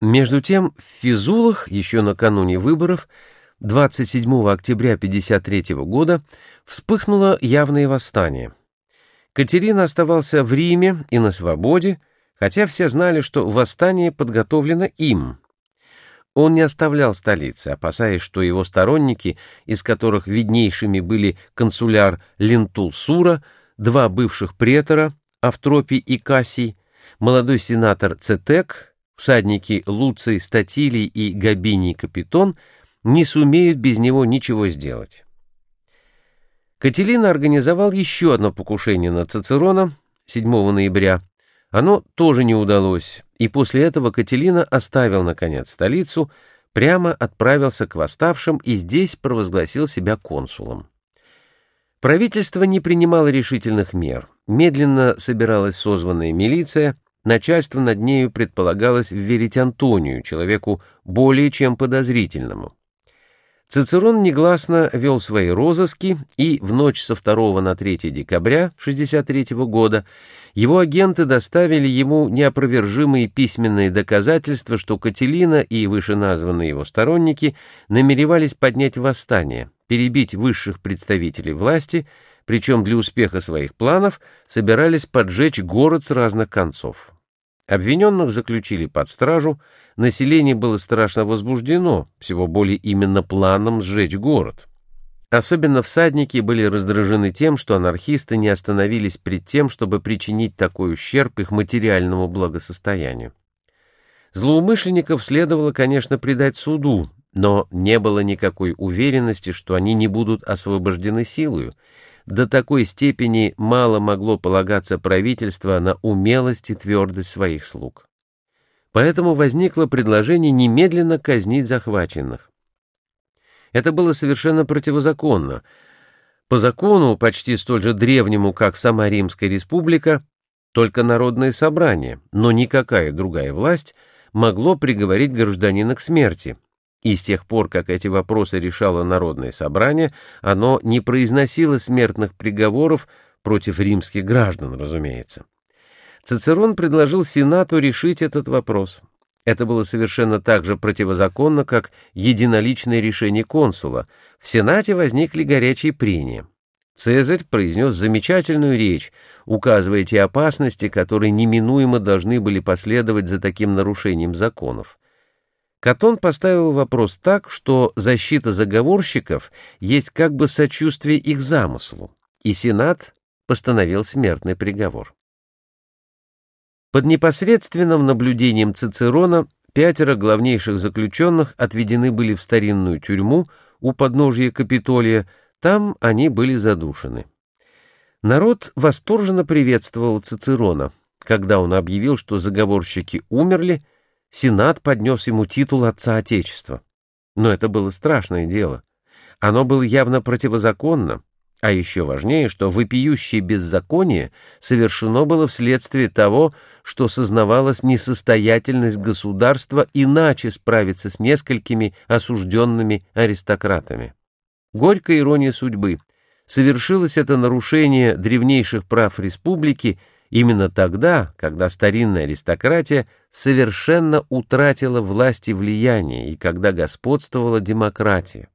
Между тем, в Фезулах еще накануне выборов 27 октября 1953 года вспыхнуло явное восстание. Катилина оставался в Риме и на свободе, хотя все знали, что восстание подготовлено им. Он не оставлял столицы, опасаясь, что его сторонники, из которых виднейшими были консуляр Лентул-Сура, два бывших претора, Автропий и Кассий, молодой сенатор Цетек, всадники Луций, Статилий и Габиний Капитон не сумеют без него ничего сделать. Кателина организовал еще одно покушение на Цицерона 7 ноября. Оно тоже не удалось, и после этого Кателина оставил, наконец, столицу, прямо отправился к восставшим и здесь провозгласил себя консулом. Правительство не принимало решительных мер. Медленно собиралась созванная милиция — Начальство над нею предполагалось верить Антонию, человеку более чем подозрительному. Цицерон негласно вел свои розыски, и в ночь со 2 на 3 декабря 63 года его агенты доставили ему неопровержимые письменные доказательства, что Кателина и вышеназванные его сторонники намеревались поднять восстание, перебить высших представителей власти, причем для успеха своих планов собирались поджечь город с разных концов. Обвиненных заключили под стражу, население было страшно возбуждено, всего более именно планом сжечь город. Особенно всадники были раздражены тем, что анархисты не остановились перед тем, чтобы причинить такой ущерб их материальному благосостоянию. Злоумышленников следовало, конечно, предать суду, но не было никакой уверенности, что они не будут освобождены силою, до такой степени мало могло полагаться правительство на умелость и твердость своих слуг. Поэтому возникло предложение немедленно казнить захваченных. Это было совершенно противозаконно. По закону, почти столь же древнему, как сама Римская республика, только народное собрание, но никакая другая власть могло приговорить гражданина к смерти, и с тех пор, как эти вопросы решало Народное собрание, оно не произносило смертных приговоров против римских граждан, разумеется. Цицерон предложил Сенату решить этот вопрос. Это было совершенно так же противозаконно, как единоличное решение консула. В Сенате возникли горячие прения. Цезарь произнес замечательную речь, указывая те опасности, которые неминуемо должны были последовать за таким нарушением законов. Катон поставил вопрос так, что защита заговорщиков есть как бы сочувствие их замыслу, и Сенат постановил смертный приговор. Под непосредственным наблюдением Цицерона пятеро главнейших заключенных отведены были в старинную тюрьму у подножия Капитолия, там они были задушены. Народ восторженно приветствовал Цицерона, когда он объявил, что заговорщики умерли, Сенат поднес ему титул Отца Отечества. Но это было страшное дело. Оно было явно противозаконно, а еще важнее, что вопиющее беззаконие совершено было вследствие того, что сознавалась несостоятельность государства иначе справиться с несколькими осужденными аристократами. Горькая ирония судьбы. Совершилось это нарушение древнейших прав республики Именно тогда, когда старинная аристократия совершенно утратила власть и влияние, и когда господствовала демократия.